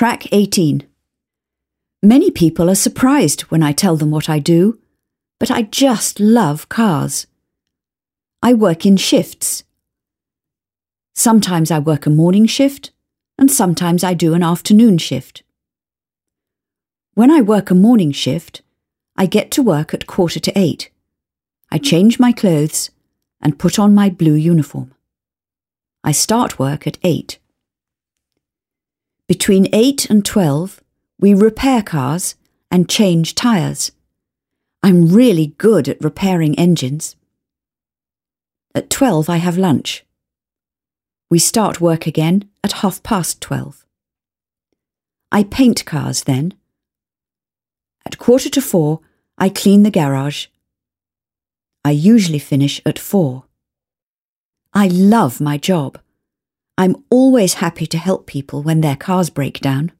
Track 18. Many people are surprised when I tell them what I do, but I just love cars. I work in shifts. Sometimes I work a morning shift, and sometimes I do an afternoon shift. When I work a morning shift, I get to work at quarter to eight. I change my clothes and put on my blue uniform. I start work at eight. Between 8 and 12, we repair cars and change tyres. I'm really good at repairing engines. At 12, I have lunch. We start work again at half past 12. I paint cars then. At quarter to four, I clean the garage. I usually finish at four. I love my job. I'm always happy to help people when their cars break down.